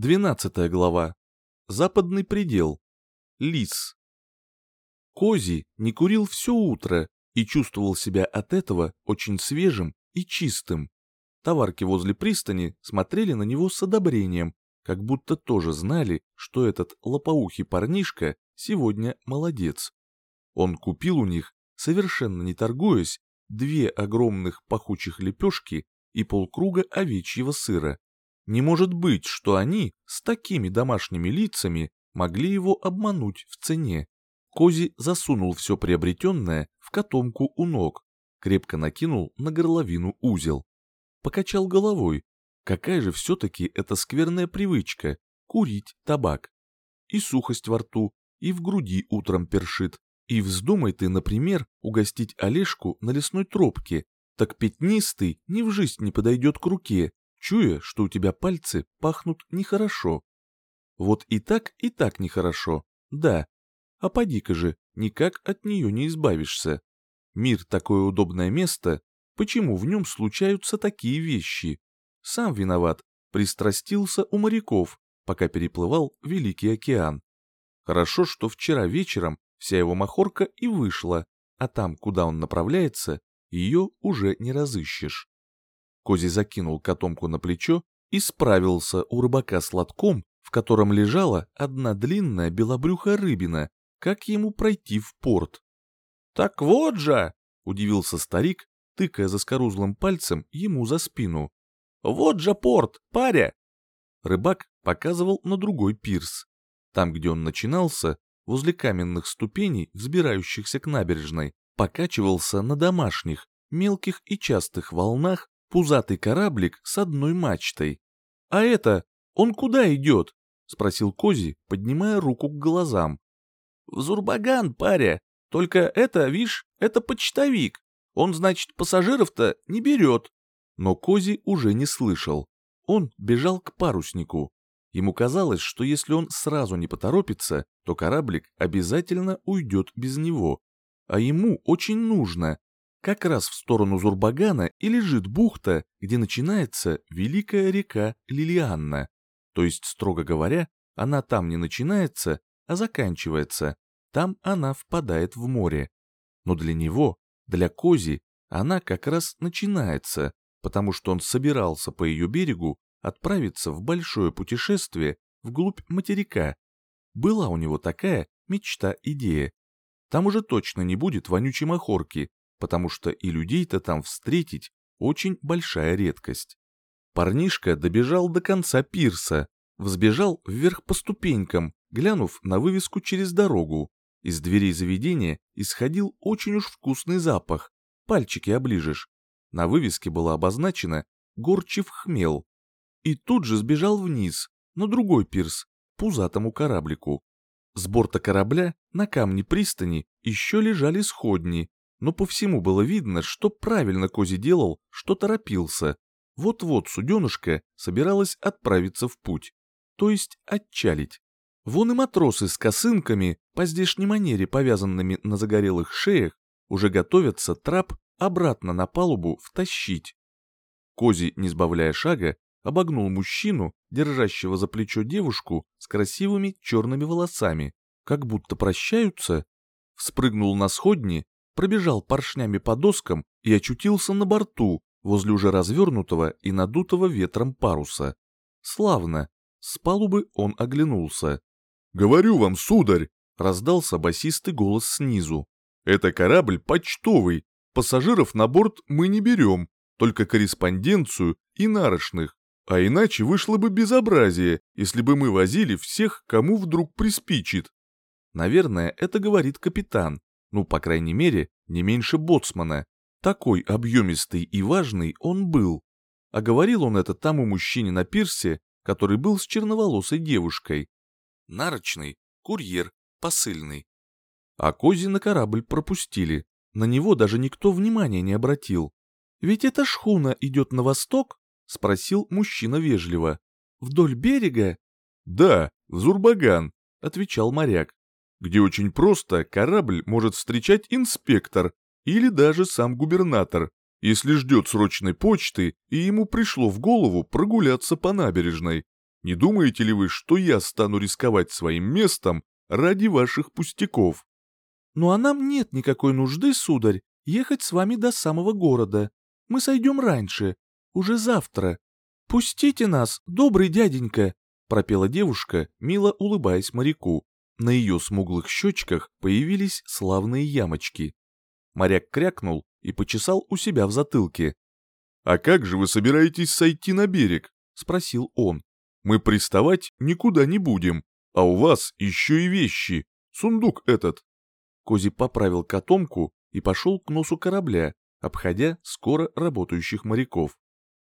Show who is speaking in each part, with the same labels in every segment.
Speaker 1: Двенадцатая глава. Западный предел. Лис. Кози не курил все утро и чувствовал себя от этого очень свежим и чистым. Товарки возле пристани смотрели на него с одобрением, как будто тоже знали, что этот лопоухий парнишка сегодня молодец. Он купил у них, совершенно не торгуясь, две огромных пахучих лепешки и полкруга овечьего сыра. Не может быть, что они с такими домашними лицами могли его обмануть в цене. Кози засунул все приобретенное в котомку у ног, крепко накинул на горловину узел. Покачал головой. Какая же все-таки это скверная привычка — курить табак. И сухость во рту, и в груди утром першит. И вздумай ты, например, угостить Олежку на лесной тропке, так пятнистый ни в жизнь не подойдет к руке, чуя, что у тебя пальцы пахнут нехорошо. Вот и так, и так нехорошо, да. А поди-ка же, никак от нее не избавишься. Мир такое удобное место, почему в нем случаются такие вещи? Сам виноват, пристрастился у моряков, пока переплывал Великий океан. Хорошо, что вчера вечером вся его махорка и вышла, а там, куда он направляется, ее уже не разыщешь. Кози закинул котомку на плечо и справился у рыбака с лотком, в котором лежала одна длинная белобрюхая рыбина, как ему пройти в порт. «Так вот же!» — удивился старик, тыкая заскорузлым пальцем ему за спину. «Вот же порт, паря!» Рыбак показывал на другой пирс. Там, где он начинался, возле каменных ступеней, взбирающихся к набережной, покачивался на домашних, мелких и частых волнах пузатый кораблик с одной мачтой. «А это, он куда идет?» — спросил Кози, поднимая руку к глазам. «В Зурбаган, паря. Только это, вишь, это почтовик. Он, значит, пассажиров-то не берет». Но Кози уже не слышал. Он бежал к паруснику. Ему казалось, что если он сразу не поторопится, то кораблик обязательно уйдет без него. А ему очень нужно, как раз в сторону Зурбагана и лежит бухта, где начинается великая река Лилианна. То есть, строго говоря, она там не начинается, а заканчивается. Там она впадает в море. Но для него, для Кози, она как раз начинается, потому что он собирался по ее берегу отправиться в большое путешествие вглубь материка. Была у него такая мечта-идея. Там уже точно не будет вонючей махорки, потому что и людей-то там встретить очень большая редкость. Парнишка добежал до конца пирса, взбежал вверх по ступенькам, глянув на вывеску через дорогу. Из дверей заведения исходил очень уж вкусный запах, пальчики оближешь. На вывеске было обозначено «Горчив хмел». И тут же сбежал вниз, на другой пирс, пузатому кораблику. С борта корабля на камне пристани еще лежали сходни, но по всему было видно, что правильно Кози делал, что торопился. Вот-вот суденышка собиралась отправиться в путь, то есть отчалить. Вон и матросы с косынками, по здешней манере повязанными на загорелых шеях, уже готовятся трап обратно на палубу втащить. Кози, не сбавляя шага, обогнул мужчину, держащего за плечо девушку с красивыми черными волосами, как будто прощаются, вспрыгнул на сходни пробежал поршнями по доскам и очутился на борту, возле уже развернутого и надутого ветром паруса. Славно. С палубы он оглянулся. «Говорю вам, сударь!» — раздался басистый голос снизу. «Это корабль почтовый. Пассажиров на борт мы не берем, только корреспонденцию и нарочных. А иначе вышло бы безобразие, если бы мы возили всех, кому вдруг приспичит». Наверное, это говорит капитан, ну, по крайней мере, не меньше боцмана. Такой объемистый и важный он был. А говорил он это тому мужчине на пирсе, который был с черноволосой девушкой. Нарочный, курьер, посыльный. А Кози на корабль пропустили. На него даже никто внимания не обратил. «Ведь эта шхуна идет на восток?» — спросил мужчина вежливо. «Вдоль берега?» «Да, в Зурбаган», — отвечал моряк где очень просто корабль может встречать инспектор или даже сам губернатор, если ждет срочной почты и ему пришло в голову прогуляться по набережной. Не думаете ли вы, что я стану рисковать своим местом ради ваших пустяков?»
Speaker 2: «Ну а нам нет никакой нужды, сударь, ехать с вами до самого города. Мы сойдем раньше, уже завтра. Пустите нас, добрый дяденька!» пропела девушка, мило улыбаясь моряку. На ее смуглых щечках появились славные ямочки. Моряк крякнул и почесал у себя в затылке.
Speaker 1: «А как же вы собираетесь сойти на берег?» — спросил он. «Мы приставать никуда не будем, а у вас еще и вещи, сундук этот».
Speaker 2: Кози поправил котомку и пошел к носу корабля, обходя скоро работающих моряков.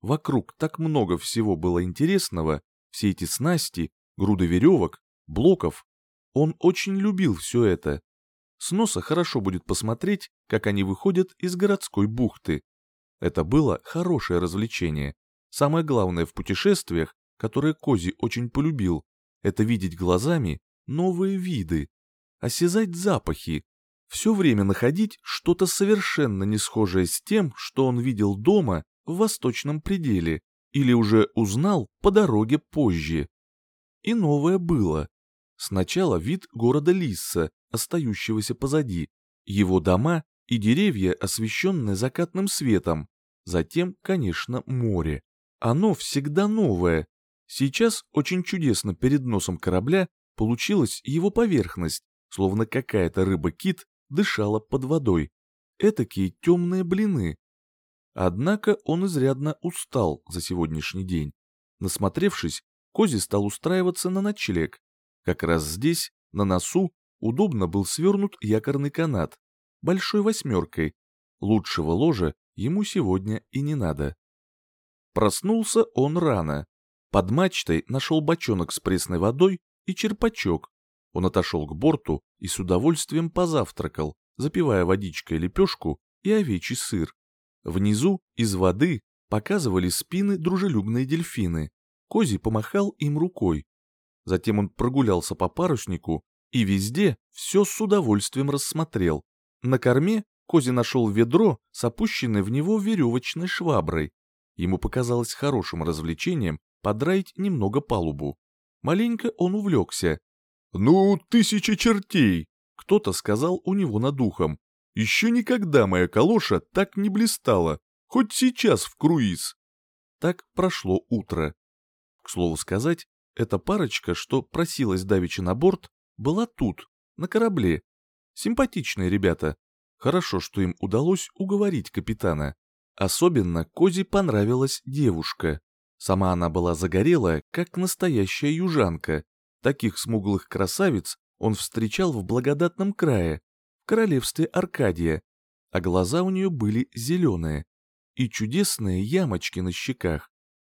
Speaker 2: Вокруг так много всего было интересного, все эти снасти, груды веревок, блоков. Он очень любил все это. С носа хорошо будет посмотреть, как они выходят из городской бухты. Это было хорошее развлечение. Самое главное в путешествиях, которое Кози очень полюбил, это видеть глазами новые виды, осязать запахи, все время находить что-то совершенно не схожее с тем, что он видел дома в восточном пределе или уже узнал по дороге позже. И новое было. Сначала вид города Лисса, остающегося позади, его дома и деревья, освещенные закатным светом, затем, конечно, море. Оно всегда новое. Сейчас очень чудесно перед носом корабля получилась его поверхность, словно какая-то рыба-кит дышала под водой. Этакие темные блины, Однако он изрядно устал за сегодняшний день. Насмотревшись, Кози стал устраиваться на ночлег. Как раз здесь, на носу, удобно был свернут якорный канат, большой восьмеркой. Лучшего ложа ему сегодня и не надо. Проснулся он рано. Под мачтой нашел бочонок с пресной водой и черпачок. Он отошел к борту и с удовольствием позавтракал, запивая водичкой лепешку и овечий сыр. Внизу, из воды, показывали спины дружелюбные дельфины. Кози помахал им рукой. Затем он прогулялся по паруснику и везде все с удовольствием рассмотрел. На корме Кози нашел ведро с опущенной в него веревочной шваброй. Ему показалось хорошим развлечением подраить немного палубу. Маленько он увлекся.
Speaker 1: «Ну, тысяча чертей!» Кто-то сказал у него над ухом. Еще никогда моя калоша так не блистала, хоть сейчас в круиз.
Speaker 2: Так прошло утро. К слову сказать, эта парочка, что просилась давеча на борт, была тут, на корабле. Симпатичные ребята. Хорошо, что им удалось уговорить капитана. Особенно Кози понравилась девушка. Сама она была загорелая, как настоящая южанка. Таких смуглых красавиц он встречал в благодатном крае, королевстве Аркадия, а глаза у нее были зеленые и чудесные ямочки на щеках.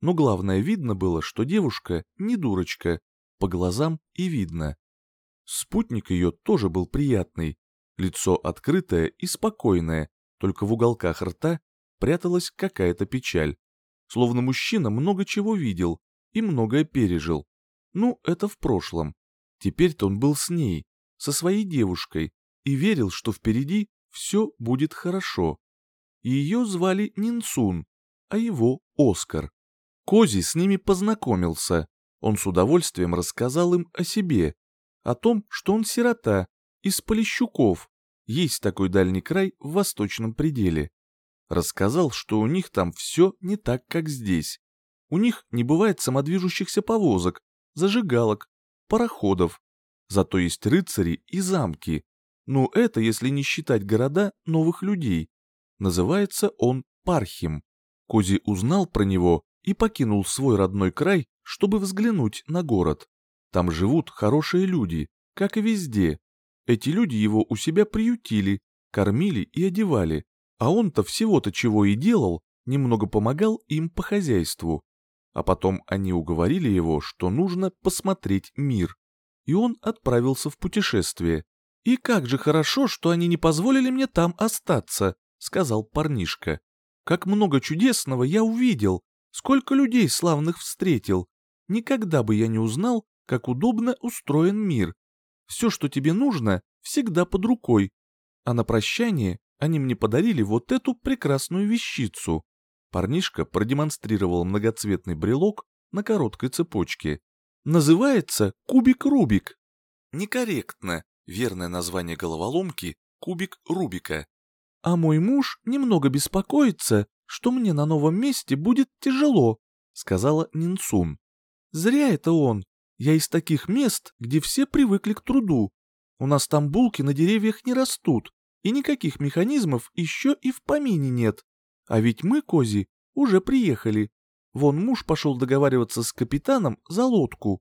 Speaker 2: Но главное видно было, что девушка не дурочка, по глазам и видно. Спутник ее тоже был приятный, лицо открытое и спокойное, только в уголках рта пряталась какая-то печаль. Словно мужчина много чего видел и многое пережил. Ну, это в прошлом. Теперь-то он был с ней, со своей девушкой, и верил, что впереди все будет хорошо. Ее звали Нинсун, а его Оскар. Кози с ними познакомился. Он с удовольствием рассказал им о себе, о том, что он сирота, из Полищуков. Есть такой дальний край в восточном пределе. Рассказал, что у них там все не так, как здесь. У них не бывает самодвижущихся повозок, зажигалок, пароходов. Зато есть рыцари и замки, ну, это если не считать города новых людей. Называется он Пархим. Кози узнал про него и покинул свой родной край, чтобы взглянуть на город. Там живут хорошие люди, как и везде. Эти люди его у себя приютили, кормили и одевали, а он-то всего-то чего и делал, немного помогал им по хозяйству. А потом они уговорили его, что нужно посмотреть мир. И он отправился в путешествие. «И как же хорошо, что они не позволили мне там остаться», — сказал парнишка. «Как много чудесного я увидел, сколько людей славных встретил. Никогда бы я не узнал, как удобно устроен мир. Все, что тебе нужно, всегда под рукой. А на прощание они мне подарили вот эту прекрасную вещицу». Парнишка продемонстрировал многоцветный брелок, на короткой цепочке. Называется кубик Рубик. Некорректно. Верное название головоломки – кубик Рубика. А мой муж немного беспокоится, что мне на новом месте будет тяжело, сказала Нинсун. Зря это он. Я из таких мест, где все привыкли к труду. У нас там булки на деревьях не растут, и никаких механизмов еще и в помине нет. А ведь мы, Кози, уже приехали. Вон муж пошел договариваться с капитаном за лодку.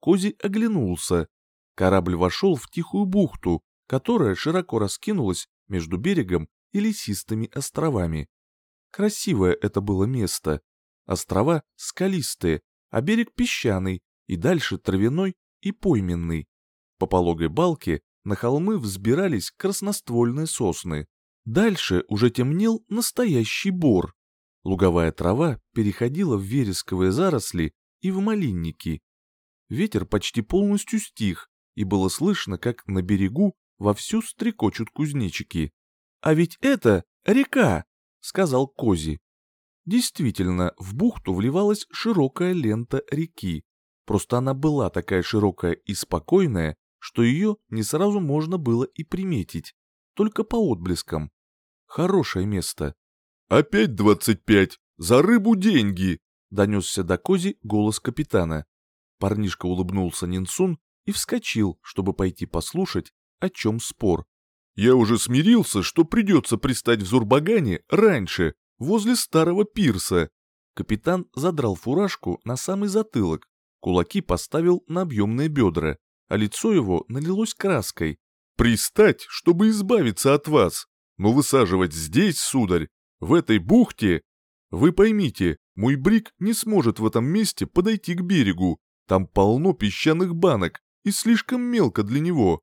Speaker 2: Кози оглянулся. Корабль вошел в тихую бухту, которая широко раскинулась между берегом и лесистыми островами. Красивое это было место. Острова скалистые, а берег песчаный, и дальше травяной и пойменный. По пологой балке на холмы взбирались красноствольные сосны. Дальше уже темнел настоящий бор. Луговая трава переходила в вересковые заросли и в малинники. Ветер почти полностью стих, и было слышно, как на берегу вовсю стрекочут кузнечики. «А ведь это река!» — сказал Кози. Действительно, в бухту вливалась широкая лента реки. Просто она была такая широкая и спокойная, что ее не сразу можно было и приметить, только по отблескам. Хорошее место.
Speaker 1: «Опять двадцать пять! За рыбу деньги!»
Speaker 2: — донесся до Кози голос капитана. Парнишка улыбнулся Нинсун и вскочил, чтобы пойти послушать, о чем спор.
Speaker 1: «Я уже смирился, что придется пристать в Зурбагане раньше, возле старого пирса».
Speaker 2: Капитан задрал фуражку на самый затылок, кулаки поставил на объемные бедра, а лицо его налилось краской.
Speaker 1: «Пристать, чтобы избавиться от вас, но высаживать здесь, сударь, в этой бухте... Вы поймите, мой брик не сможет в этом месте подойти к берегу, там полно песчаных банок и слишком мелко для него.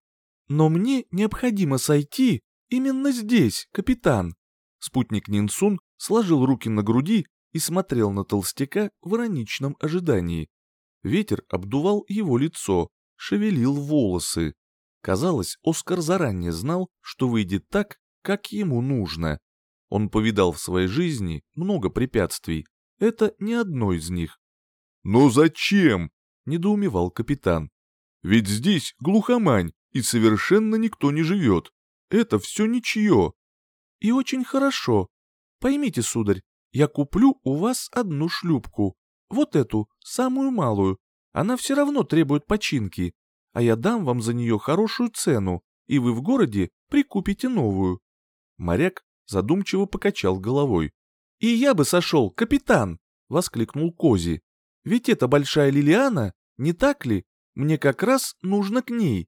Speaker 2: Но мне необходимо сойти именно здесь, капитан. Спутник Нинсун сложил руки на груди и смотрел на толстяка в ироничном ожидании. Ветер обдувал его лицо, шевелил волосы. Казалось, Оскар заранее знал, что выйдет так, как ему нужно. Он повидал в своей жизни много препятствий. Это не одно из них.
Speaker 1: «Но зачем?»
Speaker 2: — недоумевал капитан.
Speaker 1: «Ведь здесь глухомань, и совершенно никто не живет. Это все ничье».
Speaker 2: «И очень хорошо. Поймите, сударь, я куплю у вас одну шлюпку. Вот эту, самую малую. Она все равно требует починки. А я дам вам за нее хорошую цену, и вы в городе прикупите новую». Моряк задумчиво покачал головой. «И я бы сошел, капитан!» — воскликнул Кози. «Ведь это большая Лилиана, не так ли? Мне как раз нужно к ней».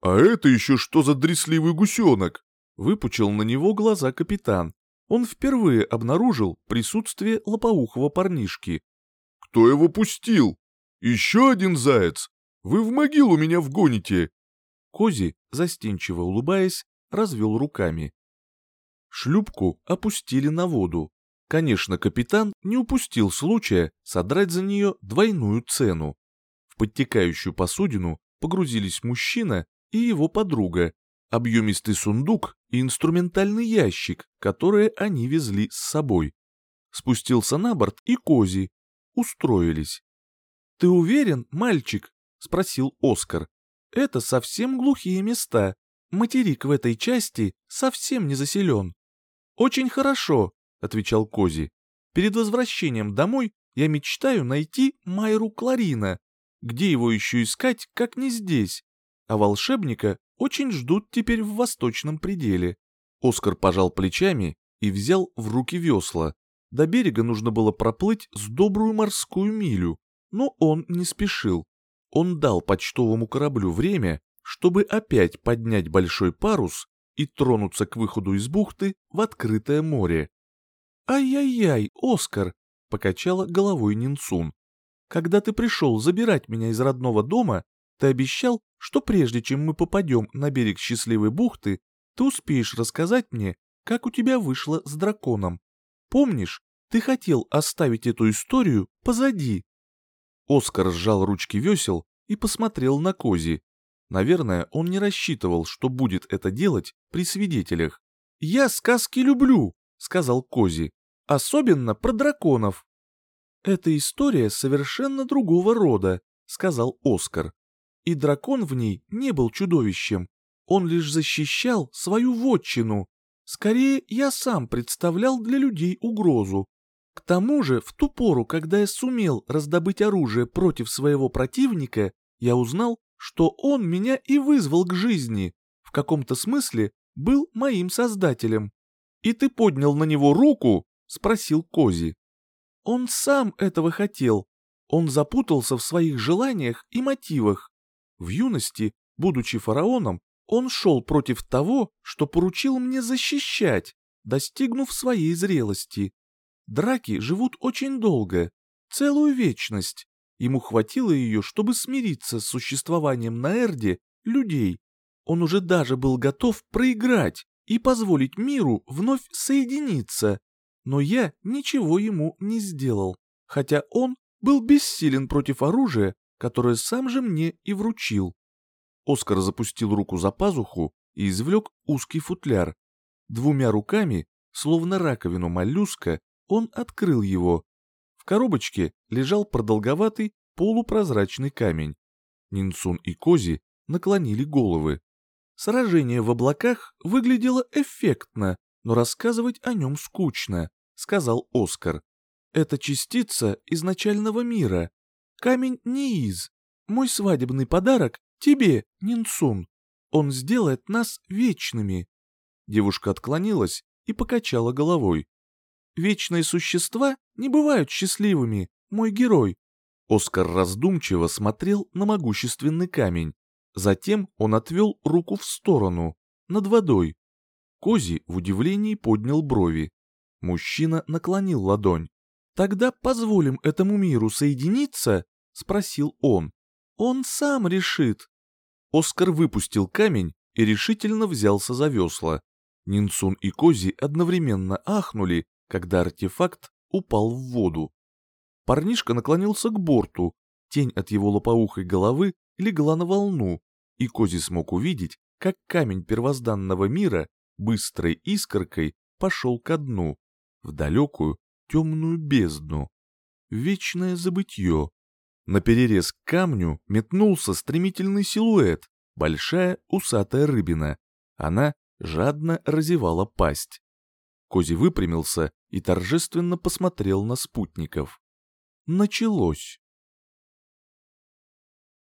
Speaker 1: «А это еще что за дресливый гусенок?»
Speaker 2: — выпучил на него глаза капитан. Он впервые обнаружил присутствие лопоухого парнишки.
Speaker 1: «Кто его пустил? Еще один заяц? Вы в могилу меня вгоните!»
Speaker 2: Кози, застенчиво улыбаясь, развел руками. Шлюпку опустили на воду. Конечно, капитан не упустил случая содрать за нее двойную цену. В подтекающую посудину погрузились мужчина и его подруга, объемистый сундук и инструментальный ящик, которые они везли с собой. Спустился на борт и Кози. Устроились. «Ты уверен, мальчик?» — спросил Оскар. «Это совсем глухие места. Материк в этой части совсем не заселен». «Очень хорошо», — отвечал Кози. «Перед возвращением домой я мечтаю найти Майру Кларина. Где его еще искать, как не здесь? А волшебника очень ждут теперь в восточном пределе». Оскар пожал плечами и взял в руки весла. До берега нужно было проплыть с добрую морскую милю, но он не спешил. Он дал почтовому кораблю время, чтобы опять поднять большой парус и тронуться к выходу из бухты в открытое море. «Ай-яй-яй, Оскар!» — покачала головой Нинцун. «Когда ты пришел забирать меня из родного дома, ты обещал, что прежде чем мы попадем на берег счастливой бухты, ты успеешь рассказать мне, как у тебя вышло с драконом. Помнишь, ты хотел оставить эту историю позади?» Оскар сжал ручки весел и посмотрел на Кози. Наверное, он не рассчитывал, что будет это делать при свидетелях. «Я сказки люблю», — сказал Кози. «Особенно про драконов». «Эта история совершенно другого рода», — сказал Оскар. «И дракон в ней не был чудовищем. Он лишь защищал свою вотчину. Скорее, я сам представлял для людей угрозу. К тому же, в ту пору, когда я сумел раздобыть оружие против своего противника, я узнал, что он меня и вызвал к жизни, в каком-то смысле был моим создателем. «И ты поднял на него руку?» — спросил Кози. «Он сам этого хотел. Он запутался в своих желаниях и мотивах. В юности, будучи фараоном, он шел против того, что поручил мне защищать, достигнув своей зрелости. Драки живут очень долго, целую вечность. Ему хватило ее, чтобы смириться с существованием на Эрде людей. Он уже даже был готов проиграть и позволить миру вновь соединиться. Но я ничего ему не сделал, хотя он был бессилен против оружия, которое сам же мне и вручил. Оскар запустил руку за пазуху и извлек узкий футляр. Двумя руками, словно раковину моллюска, он открыл его в коробочке лежал продолговатый полупрозрачный камень. Нинсун и Кози наклонили головы. Сражение в облаках выглядело эффектно, но рассказывать о нем скучно, сказал Оскар. Это частица изначального мира. Камень не из. Мой свадебный подарок тебе, Нинсун. Он сделает нас вечными. Девушка отклонилась и покачала головой. Вечные существа не бывают счастливыми, мой герой. Оскар раздумчиво смотрел на могущественный камень. Затем он отвел руку в сторону, над водой. Кози в удивлении поднял брови. Мужчина наклонил ладонь. «Тогда позволим этому миру соединиться?» — спросил он. «Он сам решит». Оскар выпустил камень и решительно взялся за весла. Нинцун и Кози одновременно ахнули когда артефакт упал в воду. Парнишка наклонился к борту, тень от его лопоухой головы легла на волну, и Кози смог увидеть, как камень первозданного мира быстрой искоркой пошел ко дну, в далекую темную бездну. Вечное забытье. На перерез к камню метнулся стремительный силуэт, большая усатая рыбина. Она жадно разевала пасть. Кози выпрямился и торжественно посмотрел на спутников. Началось.